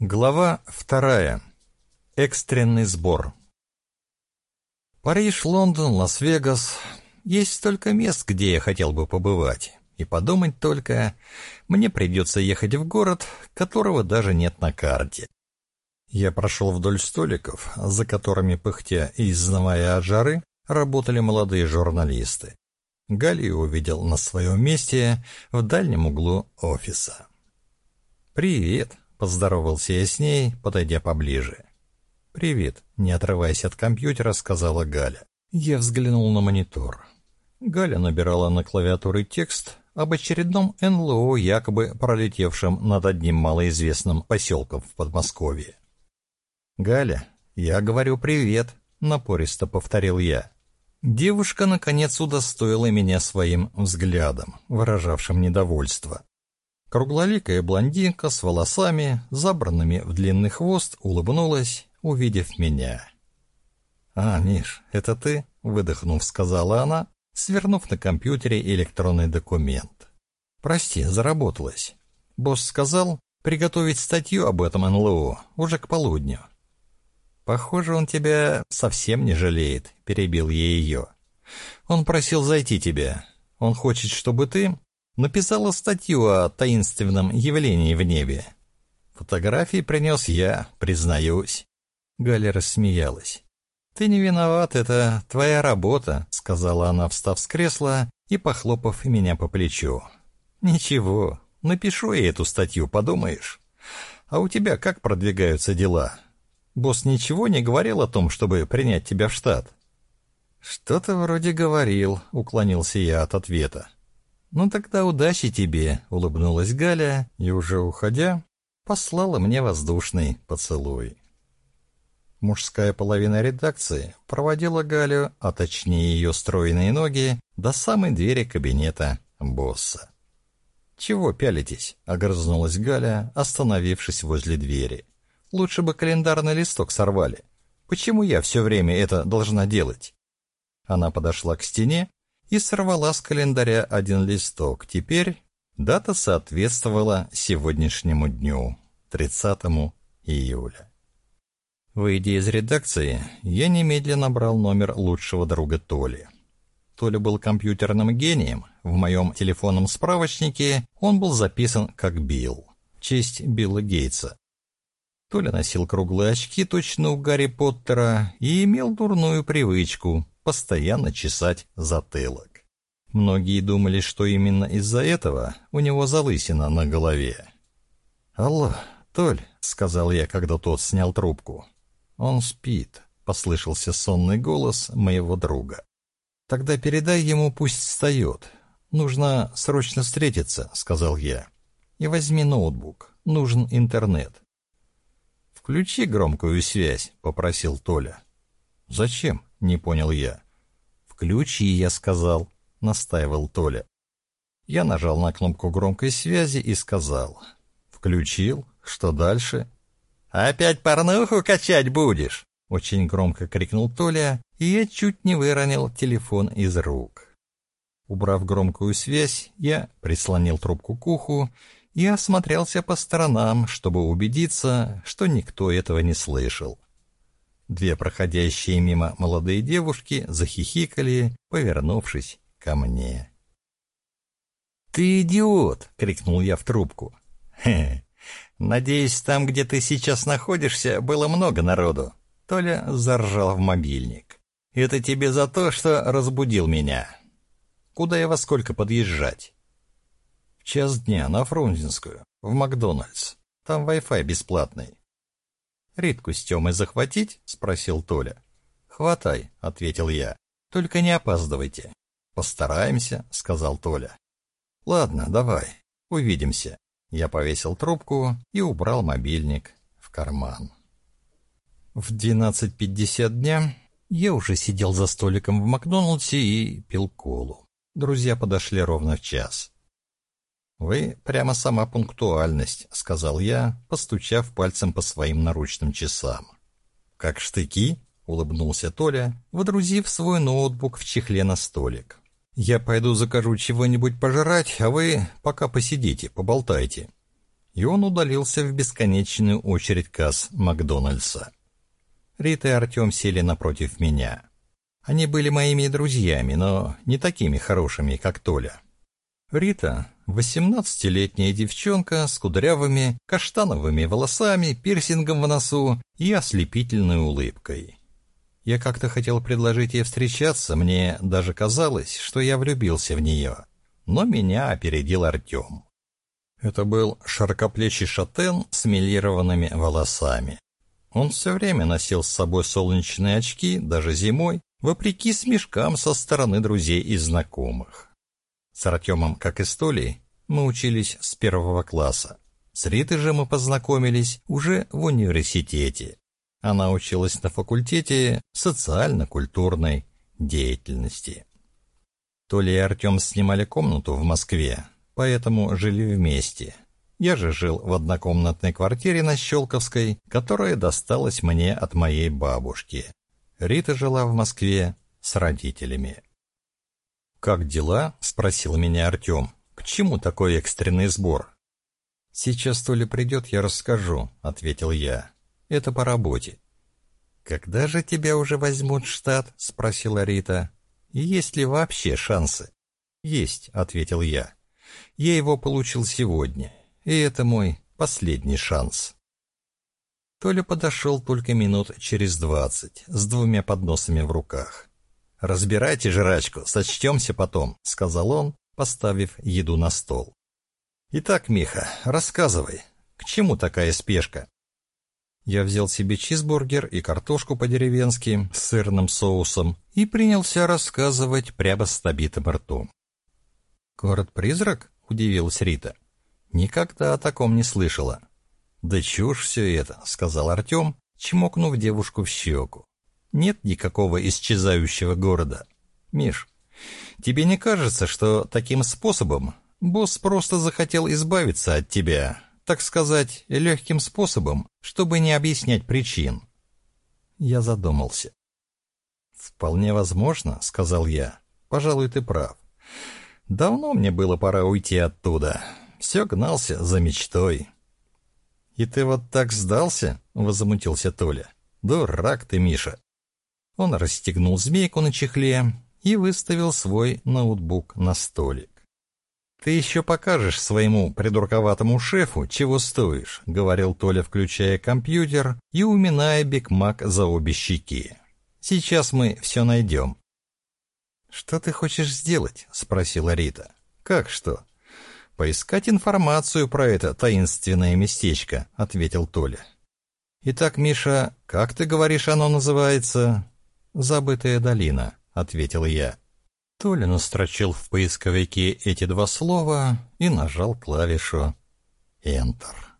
Глава вторая. Экстренный сбор. Париж, Лондон, Лас-Вегас. Есть столько мест, где я хотел бы побывать. И подумать только, мне придется ехать в город, которого даже нет на карте. Я прошел вдоль столиков, за которыми, пыхтя и изнывая от жары, работали молодые журналисты. Галию увидел на своем месте в дальнем углу офиса. «Привет», Поздоровался я с ней, подойдя поближе. «Привет», — не отрываясь от компьютера, сказала Галя. Я взглянул на монитор. Галя набирала на клавиатуре текст об очередном НЛО, якобы пролетевшем над одним малоизвестным поселком в Подмосковье. «Галя, я говорю привет», — напористо повторил я. Девушка, наконец, удостоила меня своим взглядом, выражавшим недовольство. Круглоликая блондинка с волосами, забранными в длинный хвост, улыбнулась, увидев меня. «А, Миш, это ты?» — выдохнув, сказала она, свернув на компьютере электронный документ. «Прости, заработалась. Босс сказал приготовить статью об этом НЛО уже к полудню». «Похоже, он тебя совсем не жалеет», — перебил я ее. «Он просил зайти тебя. Он хочет, чтобы ты написала статью о таинственном явлении в небе. Фотографии принес я, признаюсь. Галя рассмеялась. «Ты не виноват, это твоя работа», — сказала она, встав с кресла и похлопав меня по плечу. «Ничего, напишу я эту статью, подумаешь. А у тебя как продвигаются дела? Босс ничего не говорил о том, чтобы принять тебя в штат?» «Что-то вроде говорил», — уклонился я от ответа. «Ну тогда удачи тебе», — улыбнулась Галя и, уже уходя, послала мне воздушный поцелуй. Мужская половина редакции проводила Галю, а точнее ее стройные ноги, до самой двери кабинета босса. «Чего пялитесь?» — огрызнулась Галя, остановившись возле двери. «Лучше бы календарный листок сорвали. Почему я все время это должна делать?» Она подошла к стене и сорвала с календаря один листок. Теперь дата соответствовала сегодняшнему дню, 30 июля. Выйдя из редакции, я немедленно брал номер лучшего друга Толи. Толя был компьютерным гением. В моем телефонном справочнике он был записан как Билл, честь Билла Гейтса. Толя носил круглые очки, точно у Гарри Поттера, и имел дурную привычку постоянно чесать затылок. Многие думали, что именно из-за этого у него залысина на голове. «Алло, Толь», — сказал я, когда тот снял трубку. «Он спит», — послышался сонный голос моего друга. «Тогда передай ему, пусть встает. Нужно срочно встретиться», — сказал я. «И возьми ноутбук. Нужен интернет». «Включи громкую связь», — попросил Толя. «Зачем?» — не понял я. «Включи», — я сказал, — настаивал Толя. Я нажал на кнопку громкой связи и сказал. «Включил? Что дальше?» «Опять порнуху качать будешь?» — очень громко крикнул Толя, и я чуть не выронил телефон из рук. Убрав громкую связь, я прислонил трубку к уху и осмотрелся по сторонам, чтобы убедиться, что никто этого не слышал. Две проходящие мимо молодые девушки захихикали, повернувшись ко мне. «Ты идиот!» — крикнул я в трубку. «Хе, надеюсь, там, где ты сейчас находишься, было много народу». Толя заржал в мобильник. «Это тебе за то, что разбудил меня. Куда я во сколько подъезжать?» «В час дня на Фрунзенскую, в Макдональдс. Там Wi-Fi бесплатный. «Ритку с Тёмой захватить?» — спросил Толя. «Хватай», — ответил я. «Только не опаздывайте». «Постараемся», — сказал Толя. «Ладно, давай, увидимся». Я повесил трубку и убрал мобильник в карман. В 12.50 дня я уже сидел за столиком в Макдональдсе и пил колу. Друзья подошли ровно в час. «Вы прямо сама пунктуальность», — сказал я, постучав пальцем по своим наручным часам. «Как штыки?» — улыбнулся Толя, водрузив свой ноутбук в чехле на столик. «Я пойду закажу чего-нибудь пожрать, а вы пока посидите, поболтайте». и он удалился в бесконечную очередь касс Макдональдса. Рита и Артем сели напротив меня. Они были моими друзьями, но не такими хорошими, как Толя. Рита — восемнадцатилетняя девчонка с кудрявыми, каштановыми волосами, пирсингом в носу и ослепительной улыбкой. Я как-то хотел предложить ей встречаться, мне даже казалось, что я влюбился в нее. Но меня опередил Артем. Это был широкоплечий шатен с милированными волосами. Он все время носил с собой солнечные очки, даже зимой, вопреки смешкам со стороны друзей и знакомых. С Артемом, как и с Толей, мы учились с первого класса. С Ритой же мы познакомились уже в университете. Она училась на факультете социально-культурной деятельности. Толя и Артем снимали комнату в Москве, поэтому жили вместе. Я же жил в однокомнатной квартире на Щелковской, которая досталась мне от моей бабушки. Рита жила в Москве с родителями. «Как дела?» — спросил меня Артем. «К чему такой экстренный сбор?» «Сейчас Толя придет, я расскажу», — ответил я. «Это по работе». «Когда же тебя уже возьмут в штат?» — спросила Рита. «Есть ли вообще шансы?» «Есть», — ответил я. «Я его получил сегодня, и это мой последний шанс». Толя подошел только минут через двадцать, с двумя подносами в руках. «Разбирайте жрачку, сочтемся потом», — сказал он, поставив еду на стол. «Итак, Миха, рассказывай, к чему такая спешка?» Я взял себе чизбургер и картошку по-деревенски с сырным соусом и принялся рассказывать прямо с набитым ртом. «Город-призрак?» — удивилась Рита. «Никогда о таком не слышала». «Да чушь все это», — сказал Артем, чмокнув девушку в щеку. «Нет никакого исчезающего города. Миш, тебе не кажется, что таким способом босс просто захотел избавиться от тебя, так сказать, легким способом, чтобы не объяснять причин?» Я задумался. «Вполне возможно», — сказал я. «Пожалуй, ты прав. Давно мне было пора уйти оттуда. Все гнался за мечтой». «И ты вот так сдался?» — возмутился Толя. «Дурак ты, Миша!» Он расстегнул змейку на чехле и выставил свой ноутбук на столик. «Ты еще покажешь своему придурковатому шефу, чего стоишь», — говорил Толя, включая компьютер и уминая Бигмак за обе щеки. «Сейчас мы все найдем». «Что ты хочешь сделать?» — спросила Рита. «Как что?» поискать информацию про это таинственное местечко», — ответил Толя. «Итак, Миша, как ты говоришь, оно называется?» «Забытая долина», — ответил я. Толя настрочил в поисковике эти два слова и нажал клавишу «Enter».